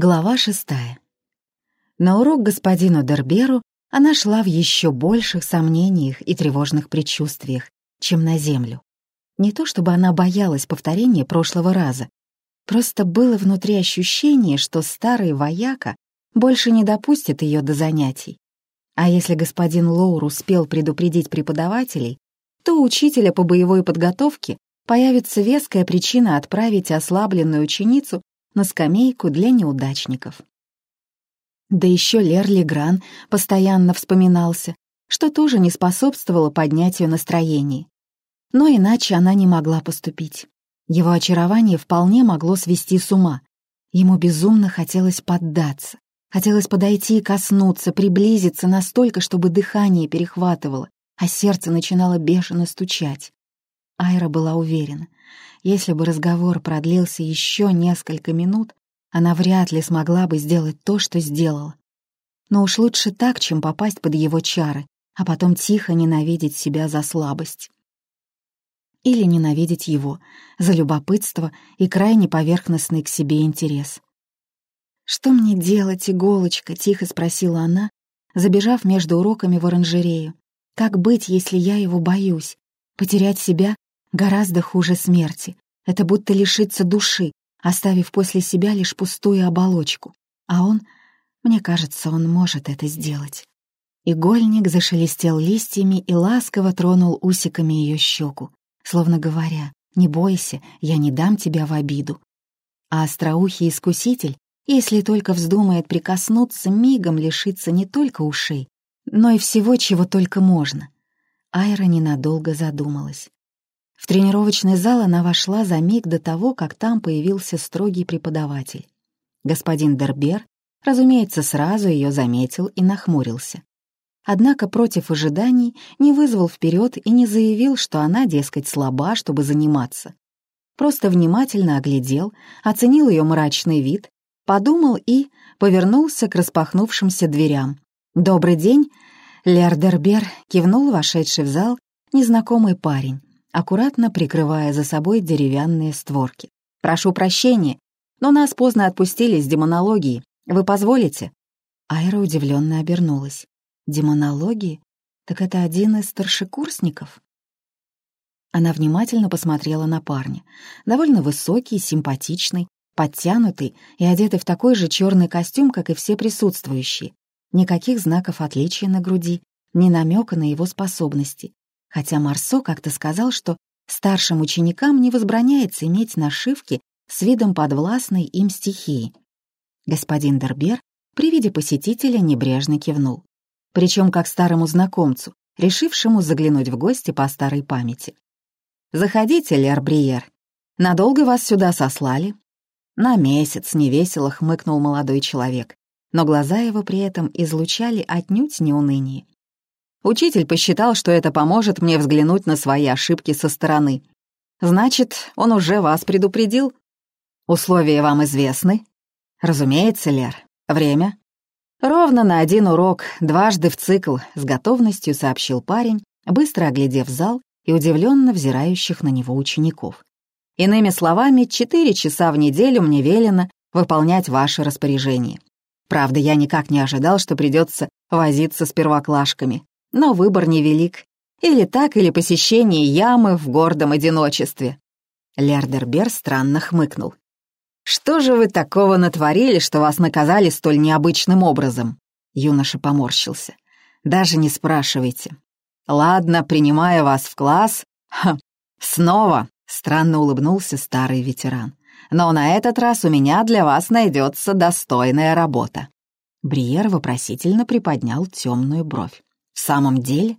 Глава шестая. На урок господину Дерберу она шла в еще больших сомнениях и тревожных предчувствиях, чем на землю. Не то чтобы она боялась повторения прошлого раза, просто было внутри ощущение, что старый вояка больше не допустит ее до занятий. А если господин Лоур успел предупредить преподавателей, то у учителя по боевой подготовке появится веская причина отправить ослабленную ученицу на скамейку для неудачников. Да еще Лерли Гран постоянно вспоминался, что тоже не способствовало поднятию настроения. Но иначе она не могла поступить. Его очарование вполне могло свести с ума. Ему безумно хотелось поддаться, хотелось подойти и коснуться, приблизиться настолько, чтобы дыхание перехватывало, а сердце начинало бешено стучать. Айра была уверена, если бы разговор продлился еще несколько минут, она вряд ли смогла бы сделать то, что сделала. Но уж лучше так, чем попасть под его чары, а потом тихо ненавидеть себя за слабость. Или ненавидеть его за любопытство и крайне поверхностный к себе интерес. «Что мне делать, иголочка?» — тихо спросила она, забежав между уроками в оранжерею. «Как быть, если я его боюсь? Потерять себя Гораздо хуже смерти. Это будто лишиться души, оставив после себя лишь пустую оболочку. А он, мне кажется, он может это сделать. Игольник зашелестел листьями и ласково тронул усиками ее щеку, словно говоря, «Не бойся, я не дам тебя в обиду». А остроухий искуситель, если только вздумает прикоснуться, мигом лишится не только ушей, но и всего, чего только можно. Айра ненадолго задумалась. В тренировочный зал она вошла за миг до того, как там появился строгий преподаватель. Господин Дербер, разумеется, сразу ее заметил и нахмурился. Однако против ожиданий не вызвал вперед и не заявил, что она, дескать, слаба, чтобы заниматься. Просто внимательно оглядел, оценил ее мрачный вид, подумал и повернулся к распахнувшимся дверям. «Добрый день!» Лер Дербер кивнул вошедший в зал незнакомый парень аккуратно прикрывая за собой деревянные створки. «Прошу прощения, но нас поздно отпустили с демонологии. Вы позволите?» Айра удивленно обернулась. «Демонологии? Так это один из старшекурсников?» Она внимательно посмотрела на парня. Довольно высокий, симпатичный, подтянутый и одетый в такой же черный костюм, как и все присутствующие. Никаких знаков отличия на груди, ни намека на его способности хотя Марсо как-то сказал, что старшим ученикам не возбраняется иметь нашивки с видом подвластной им стихии. Господин Дербер при виде посетителя небрежно кивнул, причем как старому знакомцу, решившему заглянуть в гости по старой памяти. «Заходите, Лер Бриер. Надолго вас сюда сослали?» «На месяц», — невесело хмыкнул молодой человек, но глаза его при этом излучали отнюдь не уныние. Учитель посчитал, что это поможет мне взглянуть на свои ошибки со стороны. Значит, он уже вас предупредил? Условия вам известны? Разумеется, Лер. Время? Ровно на один урок, дважды в цикл, с готовностью сообщил парень, быстро оглядев зал и удивленно взирающих на него учеников. Иными словами, четыре часа в неделю мне велено выполнять ваши распоряжения. Правда, я никак не ожидал, что придется возиться с первоклашками но выбор невелик. Или так, или посещение ямы в гордом одиночестве. Лердербер странно хмыкнул. «Что же вы такого натворили, что вас наказали столь необычным образом?» Юноша поморщился. «Даже не спрашивайте. Ладно, принимая вас в класс...» Ха, «Снова!» — странно улыбнулся старый ветеран. «Но на этот раз у меня для вас найдется достойная работа». Бриер вопросительно приподнял темную бровь. «В самом деле?»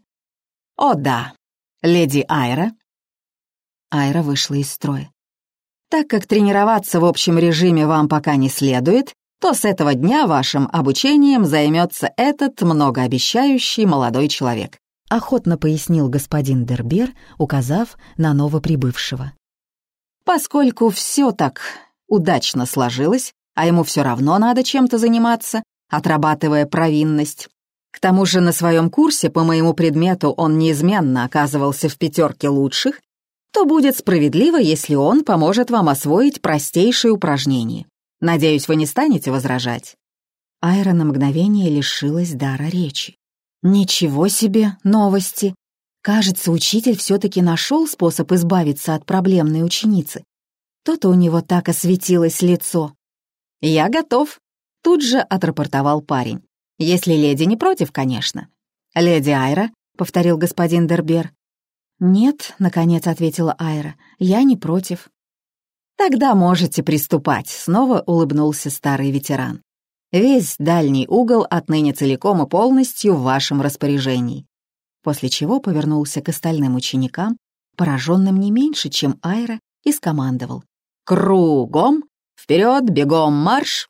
«О, да. Леди Айра?» Айра вышла из строя. «Так как тренироваться в общем режиме вам пока не следует, то с этого дня вашим обучением займется этот многообещающий молодой человек», охотно пояснил господин Дербер, указав на новоприбывшего. «Поскольку все так удачно сложилось, а ему все равно надо чем-то заниматься, отрабатывая провинность, к тому же на своем курсе по моему предмету он неизменно оказывался в пятерке лучших, то будет справедливо, если он поможет вам освоить простейшие упражнения. Надеюсь, вы не станете возражать?» Айра на мгновение лишилась дара речи. «Ничего себе новости! Кажется, учитель все-таки нашел способ избавиться от проблемной ученицы. То-то у него так осветилось лицо. «Я готов», — тут же отрапортовал парень. «Если леди не против, конечно». «Леди Айра», — повторил господин Дербер. «Нет», — наконец ответила Айра, — «я не против». «Тогда можете приступать», — снова улыбнулся старый ветеран. «Весь дальний угол отныне целиком и полностью в вашем распоряжении». После чего повернулся к остальным ученикам, пораженным не меньше, чем Айра, и скомандовал. «Кругом! Вперед, бегом, марш!»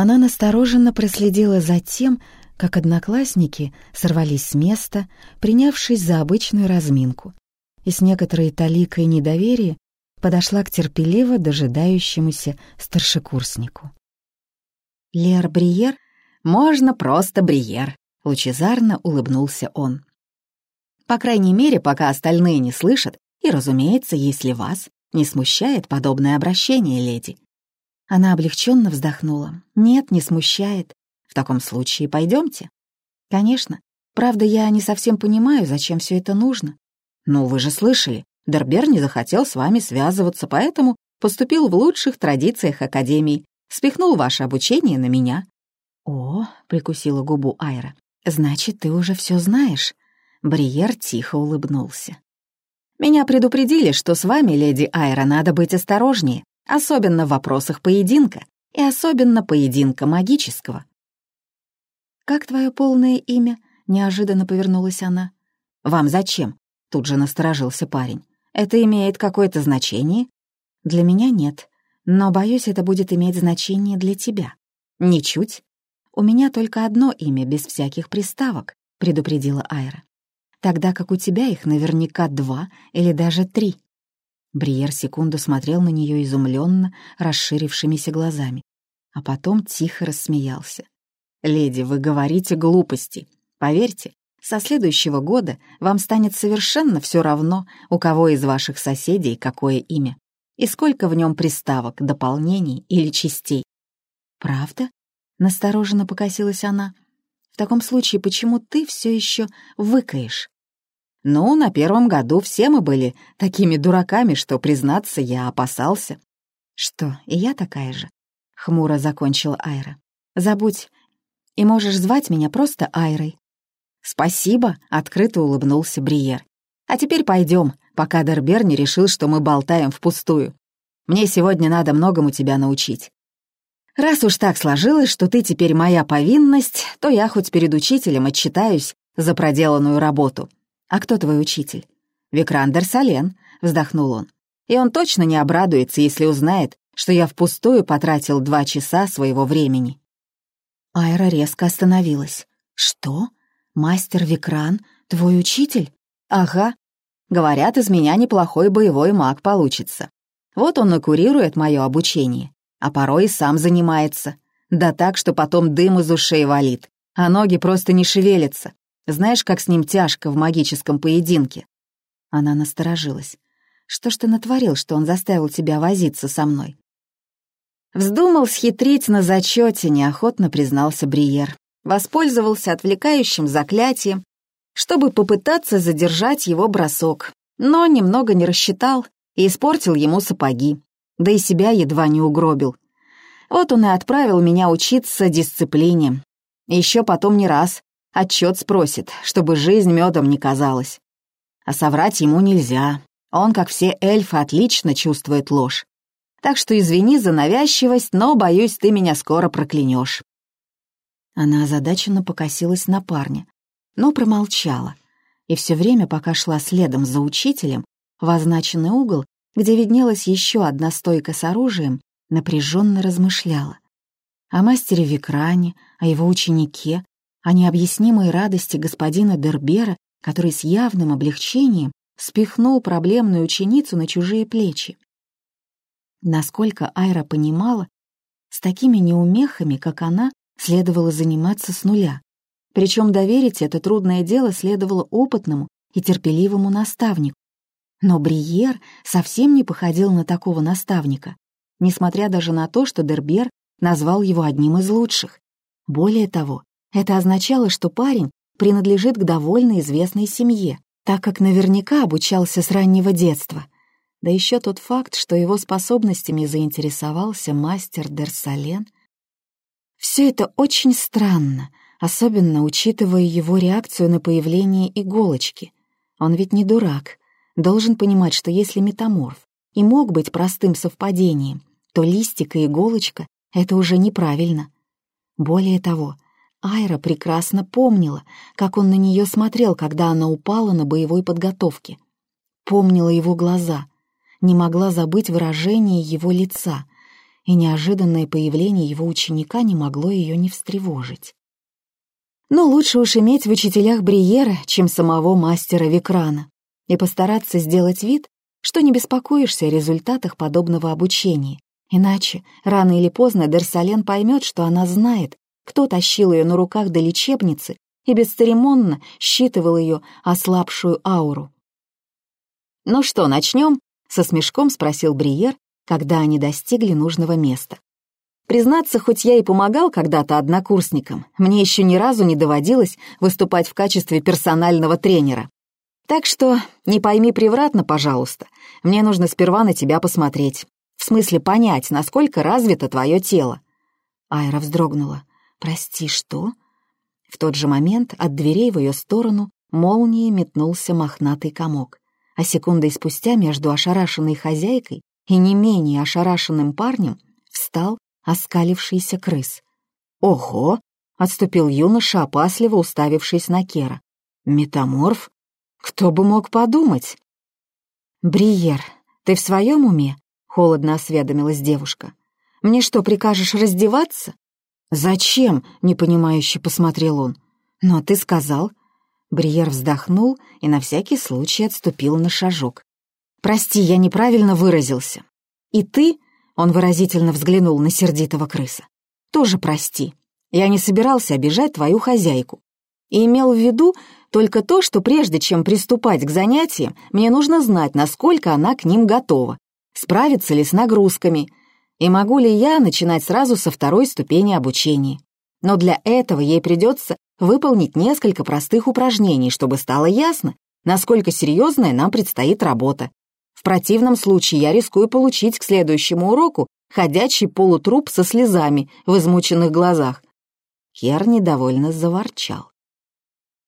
Она настороженно проследила за тем, как одноклассники сорвались с места, принявшись за обычную разминку, и с некоторой таликой недоверия подошла к терпеливо дожидающемуся старшекурснику. «Лер Бриер? Можно просто Бриер», — лучезарно улыбнулся он. «По крайней мере, пока остальные не слышат, и, разумеется, если вас не смущает подобное обращение, леди». Она облегченно вздохнула. «Нет, не смущает. В таком случае пойдемте. Конечно. Правда, я не совсем понимаю, зачем все это нужно. Но вы же слышали, Дербер не захотел с вами связываться, поэтому поступил в лучших традициях Академии, спихнул ваше обучение на меня. О, прикусила губу Айра. Значит, ты уже все знаешь. Бриер тихо улыбнулся. Меня предупредили, что с вами, леди Айра, надо быть осторожнее, особенно в вопросах поединка, и особенно поединка магического. «Как твое полное имя?» — неожиданно повернулась она. «Вам зачем?» — тут же насторожился парень. «Это имеет какое-то значение?» «Для меня нет, но, боюсь, это будет иметь значение для тебя». «Ничуть. У меня только одно имя, без всяких приставок», — предупредила Айра. «Тогда как у тебя их наверняка два или даже три». Бриер секунду смотрел на нее изумленно, расширившимися глазами, а потом тихо рассмеялся. «Леди, вы говорите глупости. Поверьте, со следующего года вам станет совершенно все равно, у кого из ваших соседей какое имя, и сколько в нем приставок, дополнений или частей». «Правда?» — настороженно покосилась она. «В таком случае, почему ты все еще выкаешь?» «Ну, на первом году все мы были такими дураками, что, признаться, я опасался». «Что, и я такая же?» — хмуро закончила Айра. «Забудь, и можешь звать меня просто Айрой». «Спасибо», — открыто улыбнулся Бриер. «А теперь пойдем, пока Дербер не решил, что мы болтаем впустую. Мне сегодня надо многому тебя научить. Раз уж так сложилось, что ты теперь моя повинность, то я хоть перед учителем отчитаюсь за проделанную работу. А кто твой учитель?» «Викрандер Сален», — вздохнул он. «И он точно не обрадуется, если узнает, что я впустую потратил два часа своего времени». Айра резко остановилась. «Что? Мастер Викран? Твой учитель?» «Ага. Говорят, из меня неплохой боевой маг получится. Вот он и курирует мое обучение, а порой и сам занимается. Да так, что потом дым из ушей валит, а ноги просто не шевелятся. Знаешь, как с ним тяжко в магическом поединке?» Она насторожилась. «Что ж ты натворил, что он заставил тебя возиться со мной?» Вздумал схитрить на зачете, неохотно признался Бриер. Воспользовался отвлекающим заклятием, чтобы попытаться задержать его бросок, но немного не рассчитал и испортил ему сапоги, да и себя едва не угробил. Вот он и отправил меня учиться дисциплине. Еще потом не раз отчет спросит, чтобы жизнь медом не казалась. А соврать ему нельзя. Он, как все эльфы, отлично чувствует ложь. Так что извини за навязчивость, но, боюсь, ты меня скоро проклянешь. Она озадаченно покосилась на парня, но промолчала. И все время, пока шла следом за учителем, в означенный угол, где виднелась еще одна стойка с оружием, напряженно размышляла. О мастере Викране, о его ученике, о необъяснимой радости господина Дербера, который с явным облегчением спихнул проблемную ученицу на чужие плечи. Насколько Айра понимала, с такими неумехами, как она, следовало заниматься с нуля. Причем доверить это трудное дело следовало опытному и терпеливому наставнику. Но Бриер совсем не походил на такого наставника. несмотря даже на то, что Дербер назвал его одним из лучших. Более того, это означало, что парень принадлежит к довольно известной семье, так как наверняка обучался с раннего детства. Да еще тот факт, что его способностями заинтересовался мастер Дерсален. Все это очень странно, особенно учитывая его реакцию на появление иголочки. Он ведь не дурак, должен понимать, что если метаморф и мог быть простым совпадением, то листик и иголочка — это уже неправильно. Более того, Айра прекрасно помнила, как он на нее смотрел, когда она упала на боевой подготовке. Помнила его глаза, не могла забыть выражение его лица, и неожиданное появление его ученика не могло ее не встревожить. Но лучше уж иметь в учителях Бриера, чем самого мастера Викрана, и постараться сделать вид, что не беспокоишься о результатах подобного обучения, иначе рано или поздно Дерсален поймет, что она знает, кто тащил ее на руках до лечебницы и бесцеремонно считывал ее ослабшую ауру. «Ну что, начнем?» — со смешком спросил Бриер, когда они достигли нужного места. Признаться, хоть я и помогал когда-то однокурсникам, мне еще ни разу не доводилось выступать в качестве персонального тренера. Так что не пойми превратно, пожалуйста. Мне нужно сперва на тебя посмотреть. В смысле понять, насколько развито твое тело. Айра вздрогнула. «Прости, что?» В тот же момент от дверей в ее сторону молнией метнулся мохнатый комок, а секундой спустя между ошарашенной хозяйкой и не менее ошарашенным парнем встал оскалившийся крыс. «Ого!» — отступил юноша, опасливо уставившись на Кера. «Метаморф? Кто бы мог подумать?» «Бриер, ты в своем уме?» — холодно осведомилась девушка. «Мне что, прикажешь раздеваться?» «Зачем?» — непонимающе посмотрел он. «Но ты сказал...» Бриер вздохнул и на всякий случай отступил на шажок. «Прости, я неправильно выразился. И ты...» — он выразительно взглянул на сердитого крыса. «Тоже прости. Я не собирался обижать твою хозяйку. И имел в виду только то, что прежде чем приступать к занятиям, мне нужно знать, насколько она к ним готова, справится ли с нагрузками, и могу ли я начинать сразу со второй ступени обучения. Но для этого ей придется выполнить несколько простых упражнений, чтобы стало ясно, насколько серьезная нам предстоит работа. В противном случае я рискую получить к следующему уроку ходячий полутруп со слезами в измученных глазах. Хер недовольно заворчал.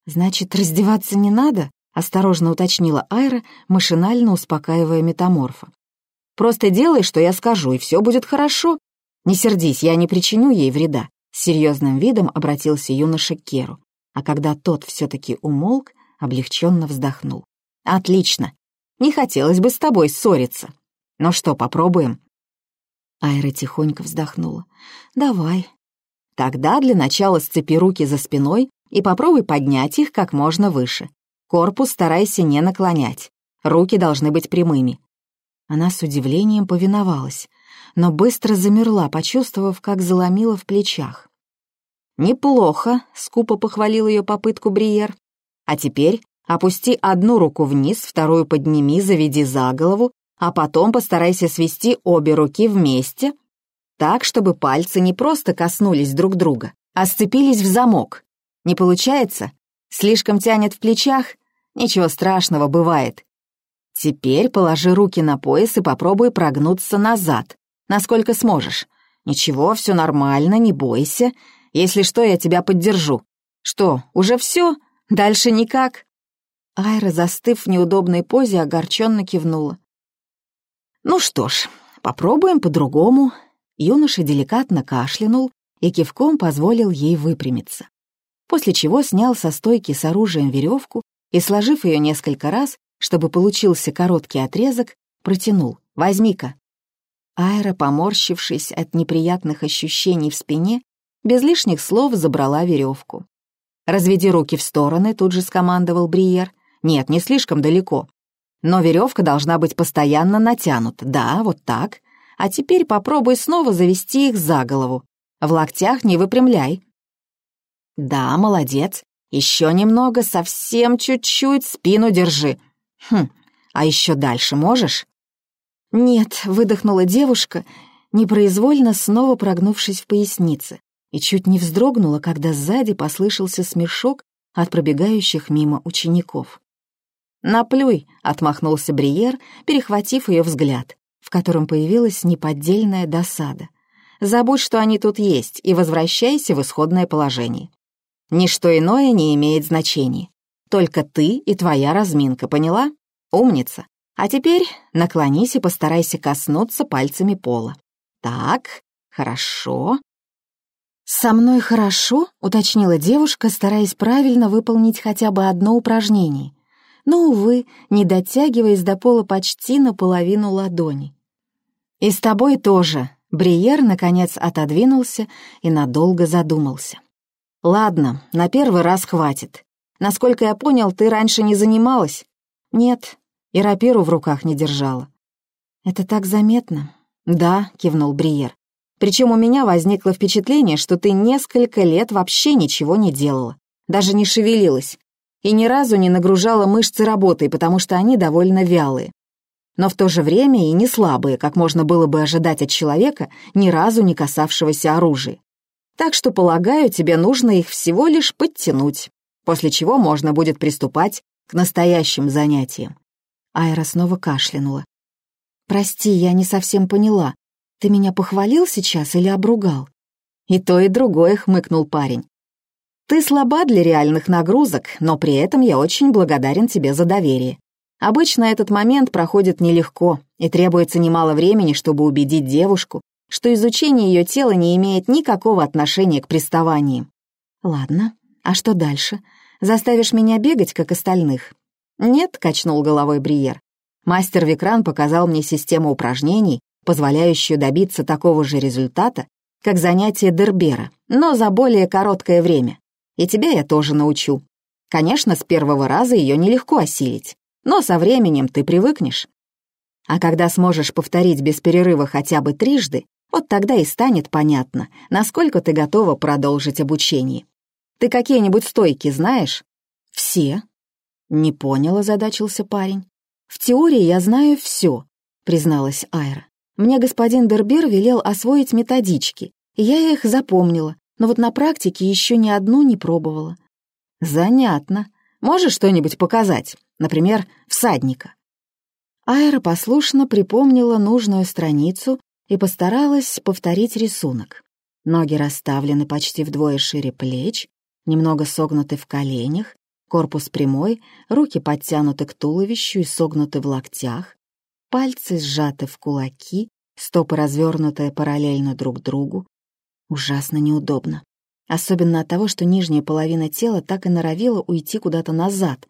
«Значит, раздеваться не надо?» — осторожно уточнила Айра, машинально успокаивая метаморфа. Просто делай, что я скажу, и все будет хорошо. Не сердись, я не причиню ей вреда». С серьезным видом обратился юноша к Керу, а когда тот все-таки умолк, облегченно вздохнул. «Отлично. Не хотелось бы с тобой ссориться. Ну что, попробуем?» Айра тихонько вздохнула. «Давай». «Тогда для начала сцепи руки за спиной и попробуй поднять их как можно выше. Корпус старайся не наклонять. Руки должны быть прямыми. Она с удивлением повиновалась, но быстро замерла, почувствовав, как заломила в плечах. «Неплохо», — скупо похвалил ее попытку Бриер. «А теперь опусти одну руку вниз, вторую подними, заведи за голову, а потом постарайся свести обе руки вместе, так, чтобы пальцы не просто коснулись друг друга, а сцепились в замок. Не получается? Слишком тянет в плечах? Ничего страшного, бывает. Теперь положи руки на пояс и попробуй прогнуться назад, насколько сможешь. Ничего, все нормально, не бойся. Если что, я тебя поддержу. Что, уже все? Дальше никак?» Айра, застыв в неудобной позе, огорченно кивнула. «Ну что ж, попробуем по-другому». Юноша деликатно кашлянул и кивком позволил ей выпрямиться. После чего снял со стойки с оружием веревку и, сложив ее несколько раз, чтобы получился короткий отрезок, протянул «Возьми-ка». Айра, поморщившись от неприятных ощущений в спине, без лишних слов забрала веревку. «Разведи руки в стороны», — тут же скомандовал Бриер. «Нет, не слишком далеко. Но веревка должна быть постоянно натянута. Да, вот так. А теперь попробуй снова завести их за голову. В локтях не выпрямляй». «Да, молодец. Еще немного, совсем чуть-чуть, спину держи. «Хм, а еще дальше можешь?» «Нет», — выдохнула девушка, непроизвольно снова прогнувшись в пояснице, и чуть не вздрогнула, когда сзади послышался смешок от пробегающих мимо учеников. «Наплюй!» — отмахнулся Бриер, перехватив ее взгляд, в котором появилась неподдельная досада. «Забудь, что они тут есть, и возвращайся в исходное положение. Ничто иное не имеет значения. Только ты и твоя разминка, поняла? Умница. А теперь наклонись и постарайся коснуться пальцами пола. Так, хорошо. «Со мной хорошо?» — уточнила девушка, стараясь правильно выполнить хотя бы одно упражнение. Но, увы, не дотягиваясь до пола почти наполовину ладони. «И с тобой тоже», — Бриер, наконец, отодвинулся и надолго задумался. «Ладно, на первый раз хватит. Насколько я понял, ты раньше не занималась?» «Нет, и рапиру в руках не держала». «Это так заметно?» «Да», — кивнул Бриер. «Причем у меня возникло впечатление, что ты несколько лет вообще ничего не делала, даже не шевелилась, и ни разу не нагружала мышцы работой, потому что они довольно вялые. Но в то же время и не слабые, как можно было бы ожидать от человека, ни разу не касавшегося оружия. Так что, полагаю, тебе нужно их всего лишь подтянуть, после чего можно будет приступать к настоящим занятиям. Айра снова кашлянула. «Прости, я не совсем поняла. Ты меня похвалил сейчас или обругал?» «И то, и другое», — хмыкнул парень. «Ты слаба для реальных нагрузок, но при этом я очень благодарен тебе за доверие. Обычно этот момент проходит нелегко, и требуется немало времени, чтобы убедить девушку, что изучение ее тела не имеет никакого отношения к приставаниям. «Ладно, а что дальше? Заставишь меня бегать, как остальных?» «Нет», — качнул головой Бриер. «Мастер Викран показал мне систему упражнений, позволяющую добиться такого же результата, как занятие Дербера, но за более короткое время. И тебя я тоже научу. Конечно, с первого раза ее нелегко осилить, но со временем ты привыкнешь. А когда сможешь повторить без перерыва хотя бы трижды, вот тогда и станет понятно, насколько ты готова продолжить обучение. Ты какие-нибудь стойки знаешь? Все. Не понял, озадачился парень. В теории я знаю все, призналась Айра. Мне господин Дербер велел освоить методички, и я их запомнила, но вот на практике еще ни одну не пробовала. Занятно. Можешь что-нибудь показать? Например, всадника. Айра послушно припомнила нужную страницу и постаралась повторить рисунок. Ноги расставлены почти вдвое шире плеч, немного согнуты в коленях, корпус прямой, руки подтянуты к туловищу и согнуты в локтях, пальцы сжаты в кулаки, стопы развернутые параллельно друг другу. Ужасно неудобно. Особенно от того, что нижняя половина тела так и норовила уйти куда-то назад.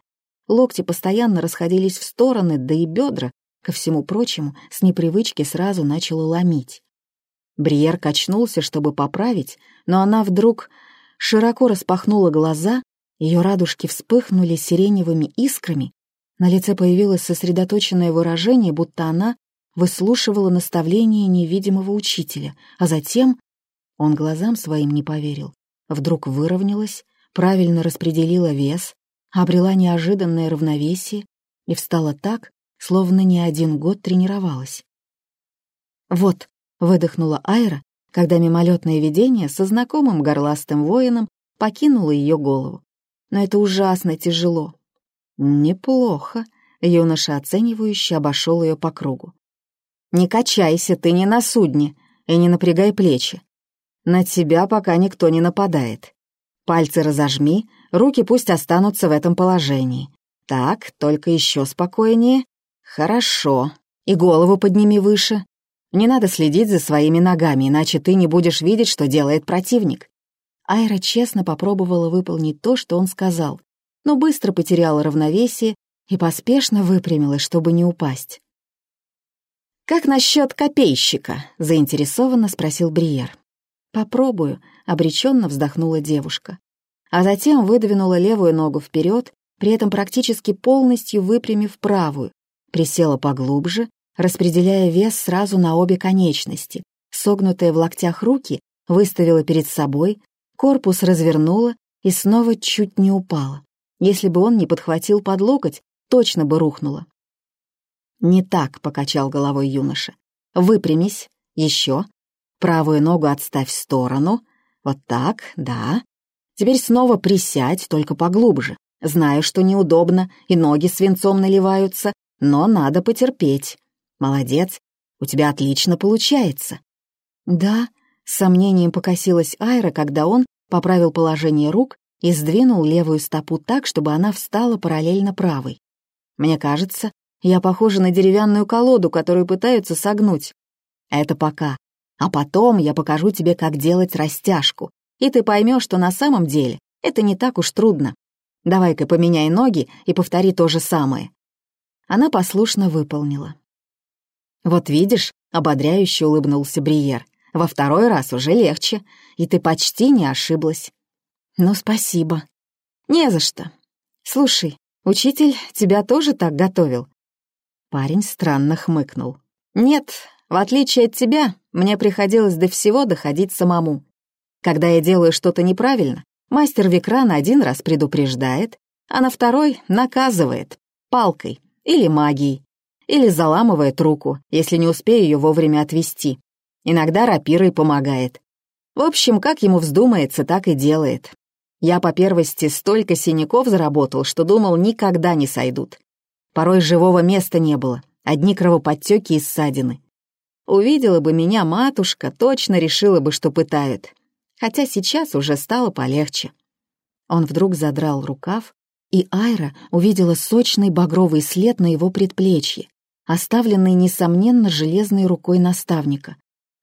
Локти постоянно расходились в стороны, да и бедра Ко всему прочему, с непривычки сразу начала ломить. Бриер качнулся, чтобы поправить, но она вдруг широко распахнула глаза, ее радужки вспыхнули сиреневыми искрами, на лице появилось сосредоточенное выражение, будто она выслушивала наставление невидимого учителя, а затем, он глазам своим не поверил, вдруг выровнялась, правильно распределила вес, обрела неожиданное равновесие и встала так, словно не один год тренировалась. «Вот», — выдохнула Айра, когда мимолетное видение со знакомым горластым воином покинуло ее голову. «Но это ужасно тяжело». «Неплохо», — юноша оценивающе обошел ее по кругу. «Не качайся, ты не на судне, и не напрягай плечи. На тебя пока никто не нападает. Пальцы разожми, руки пусть останутся в этом положении. Так, только еще спокойнее. «Хорошо. И голову подними выше. Не надо следить за своими ногами, иначе ты не будешь видеть, что делает противник». Айра честно попробовала выполнить то, что он сказал, но быстро потеряла равновесие и поспешно выпрямилась, чтобы не упасть. «Как насчет копейщика?» — заинтересованно спросил Бриер. «Попробую», — обреченно вздохнула девушка. А затем выдвинула левую ногу вперед, при этом практически полностью выпрямив правую, Присела поглубже, распределяя вес сразу на обе конечности. Согнутые в локтях руки выставила перед собой, корпус развернула и снова чуть не упала. Если бы он не подхватил под локоть, точно бы рухнула. «Не так», — покачал головой юноша. «Выпрямись, Еще. Правую ногу отставь в сторону. Вот так, да. Теперь снова присядь, только поглубже. Знаю, что неудобно, и ноги свинцом наливаются, но надо потерпеть. Молодец, у тебя отлично получается. Да, с сомнением покосилась Айра, когда он поправил положение рук и сдвинул левую стопу так, чтобы она встала параллельно правой. Мне кажется, я похожа на деревянную колоду, которую пытаются согнуть. Это пока. А потом я покажу тебе, как делать растяжку, и ты поймешь, что на самом деле это не так уж трудно. Давай-ка поменяй ноги и повтори то же самое». Она послушно выполнила. «Вот видишь», — ободряюще улыбнулся Бриер, «во второй раз уже легче, и ты почти не ошиблась». «Ну, спасибо». «Не за что. Слушай, учитель тебя тоже так готовил?» Парень странно хмыкнул. «Нет, в отличие от тебя, мне приходилось до всего доходить самому. Когда я делаю что-то неправильно, Мастер Викран один раз предупреждает, а на второй наказывает палкой или магией, или заламывает руку, если не успею ее вовремя отвести. Иногда рапирой помогает. В общем, как ему вздумается, так и делает. Я по первости столько синяков заработал, что думал, никогда не сойдут. Порой живого места не было, одни кровоподтеки и ссадины. Увидела бы меня матушка, точно решила бы, что пытают хотя сейчас уже стало полегче. Он вдруг задрал рукав, и Айра увидела сочный багровый след на его предплечье, оставленный, несомненно, железной рукой наставника.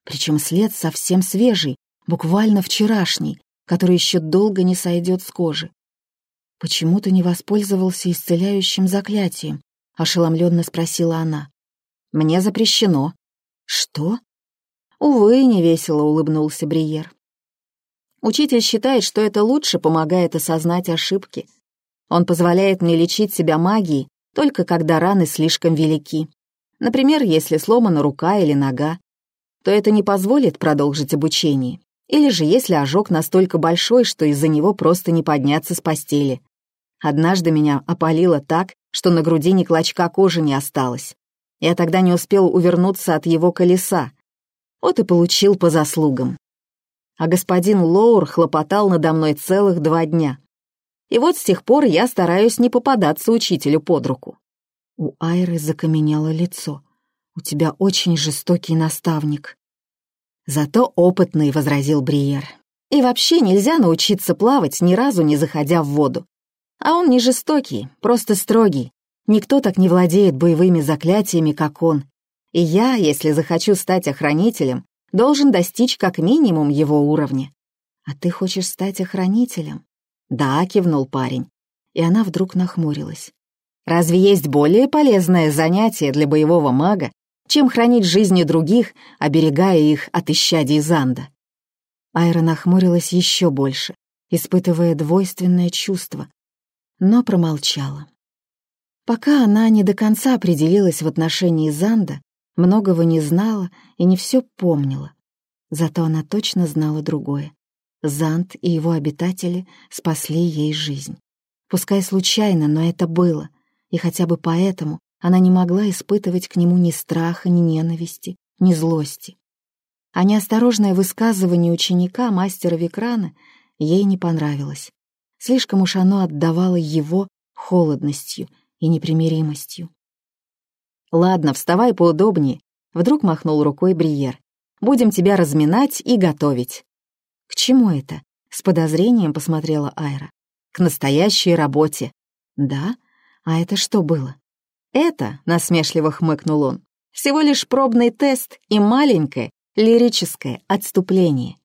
Причем след совсем свежий, буквально вчерашний, который еще долго не сойдет с кожи. «Почему ты не воспользовался исцеляющим заклятием?» — ошеломленно спросила она. «Мне запрещено». «Что?» «Увы, невесело улыбнулся Бриер. Учитель считает, что это лучше помогает осознать ошибки. Он позволяет мне лечить себя магией, только когда раны слишком велики. Например, если сломана рука или нога, то это не позволит продолжить обучение. Или же если ожог настолько большой, что из-за него просто не подняться с постели. Однажды меня опалило так, что на груди ни клочка кожи не осталось. Я тогда не успел увернуться от его колеса. Вот и получил по заслугам а господин Лоур хлопотал надо мной целых два дня. И вот с тех пор я стараюсь не попадаться учителю под руку. У Айры закаменело лицо. «У тебя очень жестокий наставник». «Зато опытный», — возразил Бриер. «И вообще нельзя научиться плавать, ни разу не заходя в воду. А он не жестокий, просто строгий. Никто так не владеет боевыми заклятиями, как он. И я, если захочу стать охранителем, должен достичь как минимум его уровня. А ты хочешь стать охранителем? Да, кивнул парень. И она вдруг нахмурилась. Разве есть более полезное занятие для боевого мага, чем хранить жизни других, оберегая их от исчадий Занда? Айра нахмурилась еще больше, испытывая двойственное чувство, но промолчала. Пока она не до конца определилась в отношении Занда, многого не знала и не все помнила. Зато она точно знала другое. Зант и его обитатели спасли ей жизнь. Пускай случайно, но это было, и хотя бы поэтому она не могла испытывать к нему ни страха, ни ненависти, ни злости. А неосторожное высказывание ученика, мастера Викрана, ей не понравилось. Слишком уж оно отдавало его холодностью и непримиримостью. «Ладно, вставай поудобнее», — вдруг махнул рукой Бриер. «Будем тебя разминать и готовить». «К чему это?» — с подозрением посмотрела Айра. «К настоящей работе». «Да? А это что было?» «Это», — насмешливо хмыкнул он, «всего лишь пробный тест и маленькое лирическое отступление.